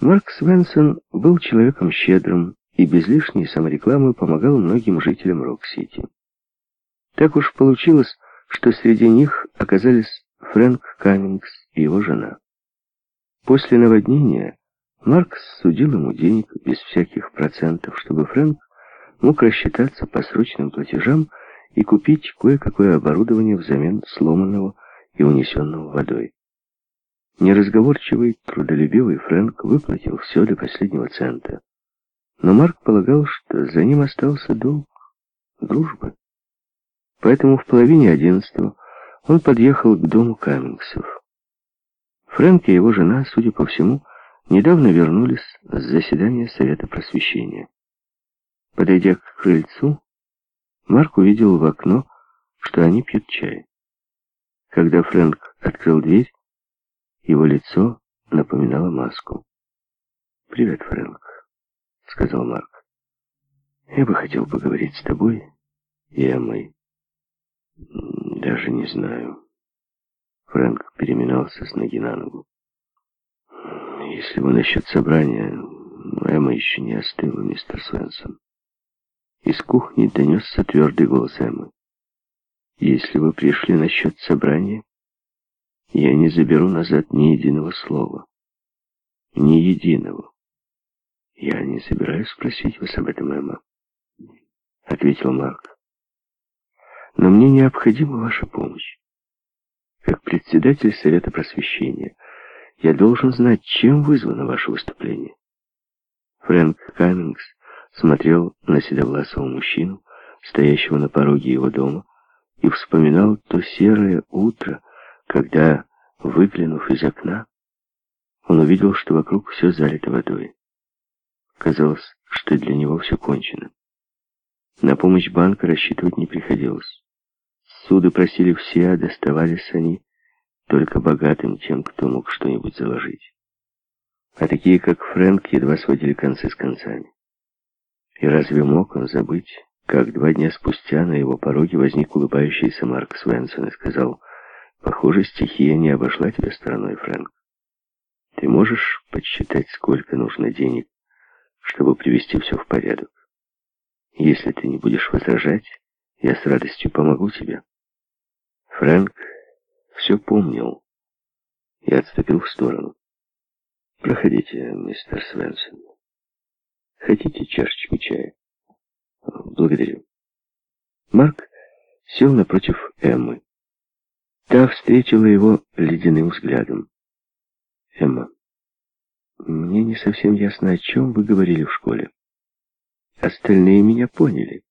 Марк Свенсон был человеком щедрым и без лишней саморекламы помогал многим жителям Рок-Сити. Так уж получилось, что среди них оказались Фрэнк Каммингс и его жена. После наводнения Марк судил ему денег без всяких процентов, чтобы Фрэнк мог рассчитаться по срочным платежам и купить кое-какое оборудование взамен сломанного и унесенного водой. Неразговорчивый, трудолюбивый Фрэнк выплатил все до последнего цента. Но Марк полагал, что за ним остался долг дружбы. Поэтому в половине одиннадцатого он подъехал к дому Каммингсов. Фрэнк и его жена, судя по всему, недавно вернулись с заседания Совета Просвещения. Подойдя к крыльцу, Марк увидел в окно, что они пьют чай. Когда Фрэнк открыл дверь, его лицо напоминало маску. «Привет, Фрэнк», — сказал Марк. «Я бы хотел поговорить с тобой и Эммой. Даже не знаю». Фрэнк переминался с ноги на ногу. «Если вы насчет собрания, Эмма еще не остыла, мистер Свенсон». Из кухни донесся твердый голос Эммы. «Если вы пришли насчет собрания, я не заберу назад ни единого слова. Ни единого. Я не собираюсь спросить вас об этом, Эмма, ответил Марк. Но мне необходима ваша помощь. Как председатель Совета Просвещения, я должен знать, чем вызвано ваше выступление. Фрэнк Каммингс смотрел на седовласого мужчину, стоящего на пороге его дома, и вспоминал то серое утро, когда, выглянув из окна, он увидел, что вокруг все залито водой. Казалось, что для него все кончено. На помощь банка рассчитывать не приходилось. Суды просили все, а доставались они только богатым, тем, кто мог что-нибудь заложить. А такие, как Фрэнк, едва сводили концы с концами. И разве мог он забыть, как два дня спустя на его пороге возник улыбающийся Марк Свенсон и сказал Похоже, стихия не обошла тебя стороной, Фрэнк. Ты можешь подсчитать, сколько нужно денег, чтобы привести все в порядок? Если ты не будешь возражать, я с радостью помогу тебе. Фрэнк все помнил и отступил в сторону. Проходите, мистер Свенсон. Хотите чашечку чая? Благодарю. Марк сел напротив Эммы. Та встретила его ледяным взглядом. «Эмма, мне не совсем ясно, о чем вы говорили в школе. Остальные меня поняли.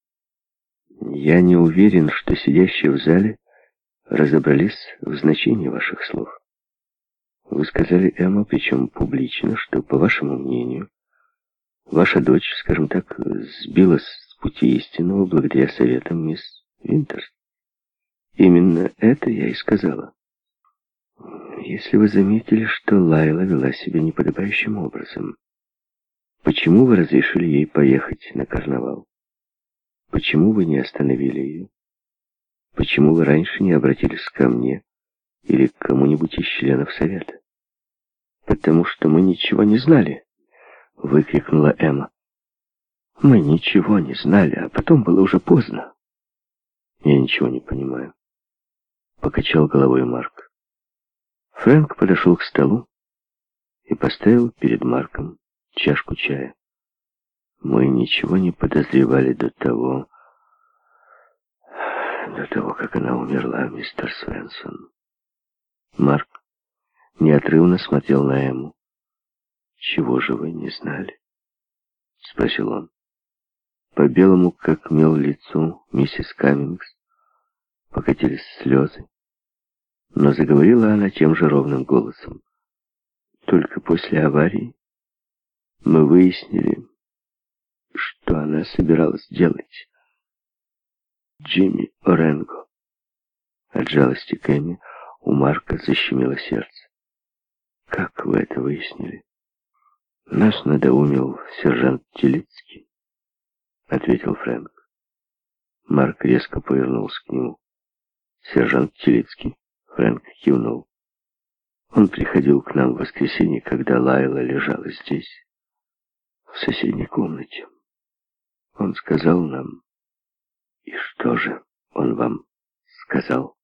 Я не уверен, что сидящие в зале разобрались в значении ваших слов. Вы сказали, Эмма, причем публично, что, по вашему мнению, ваша дочь, скажем так, сбилась с пути истинного благодаря советам мисс Винтерс. Именно это я и сказала. Если вы заметили, что Лайла вела себя неподобающим образом, почему вы разрешили ей поехать на карнавал? Почему вы не остановили ее? Почему вы раньше не обратились ко мне или к кому-нибудь из членов совета? Потому что мы ничего не знали, выкрикнула Эмма. Мы ничего не знали, а потом было уже поздно. Я ничего не понимаю. Покачал головой Марк. Фрэнк подошел к столу и поставил перед Марком чашку чая. Мы ничего не подозревали до того, до того, как она умерла, мистер Свенсон. Марк неотрывно смотрел на Эму. «Чего же вы не знали?» — спросил он. По белому, как мел лицу, миссис Каммингс покатились слезы. Но заговорила она тем же ровным голосом. Только после аварии мы выяснили, что она собиралась делать. Джимми Оренго. От жалости к у Марка защемило сердце. Как вы это выяснили? Нас надоумил сержант Телицкий, ответил Фрэнк. Марк резко повернулся к нему. Сержант Телицкий. Фрэнк кивнул. Он приходил к нам в воскресенье, когда Лайла лежала здесь, в соседней комнате. Он сказал нам... И что же он вам сказал?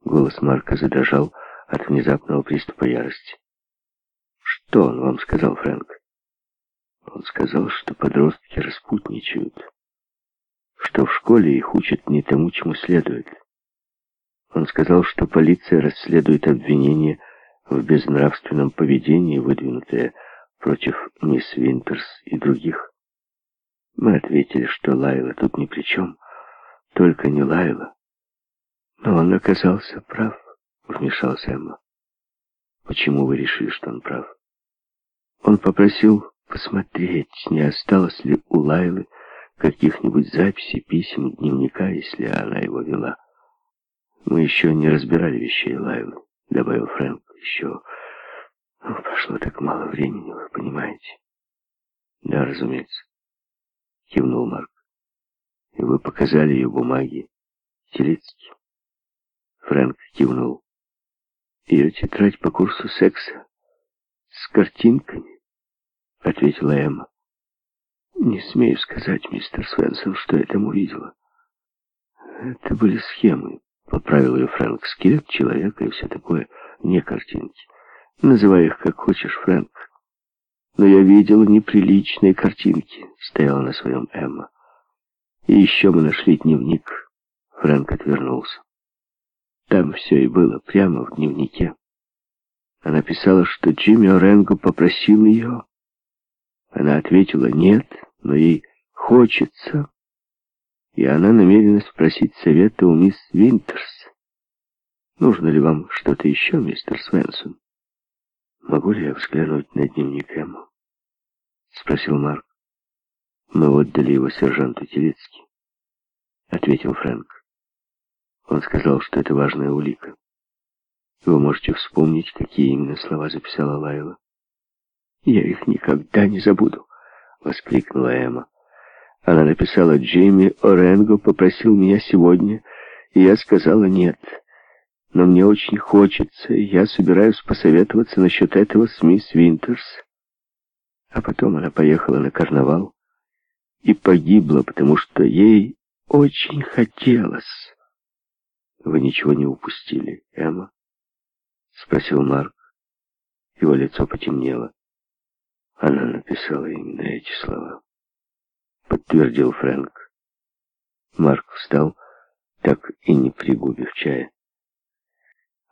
Голос Марка задрожал от внезапного приступа ярости. Что он вам сказал, Фрэнк? Он сказал, что подростки распутничают, что в школе их учат не тому, чему следует. Он сказал, что полиция расследует обвинения в безнравственном поведении, выдвинутые против мисс Винтерс и других. Мы ответили, что Лайла тут ни при чем, только не Лайла. Но он оказался прав, вмешался Эмма. Почему вы решили, что он прав? Он попросил посмотреть, не осталось ли у Лайлы каких-нибудь записей, писем, дневника, если она его вела. Мы еще не разбирали вещей Лайлы, добавил Фрэнк. Еще ну, прошло так мало времени, вы понимаете. Да, разумеется, кивнул Марк. И вы показали ее бумаги Телецки. Фрэнк кивнул. Ее тетрадь по курсу секса с картинками, ответила Эмма. Не смею сказать, мистер Свенсон, что я там увидела. Это были схемы, поправил ее Фрэнк, скелет человека и все такое, не картинки. Называй их как хочешь, Фрэнк. Но я видела неприличные картинки, стояла на своем Эмма. И еще мы нашли дневник. Фрэнк отвернулся. Там все и было, прямо в дневнике. Она писала, что Джимми Оренго попросил ее. Она ответила «нет», но ей хочется. И она намерена спросить совета у мисс Винтерс. Нужно ли вам что-то еще, мистер Свенсон? Могу ли я взглянуть на дневник Эмму? Спросил Марк. Мы отдали его сержанту Телецки. Ответил Фрэнк. Он сказал, что это важная улика. Вы можете вспомнить, какие именно слова записала Лайла. «Я их никогда не забуду!» — воскликнула Эмма. Она написала «Джейми Оренго попросил меня сегодня, и я сказала нет. Но мне очень хочется, и я собираюсь посоветоваться насчет этого с мисс Винтерс». А потом она поехала на карнавал и погибла, потому что ей очень хотелось. «Вы ничего не упустили, Эмма?» — спросил Марк. Его лицо потемнело. Она написала именно эти слова. Подтвердил Фрэнк. Марк встал, так и не пригубив чая.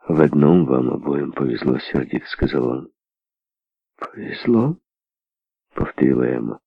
«В одном вам обоим повезло, сердито», — сказал он. «Повезло?» — повторила Эмма.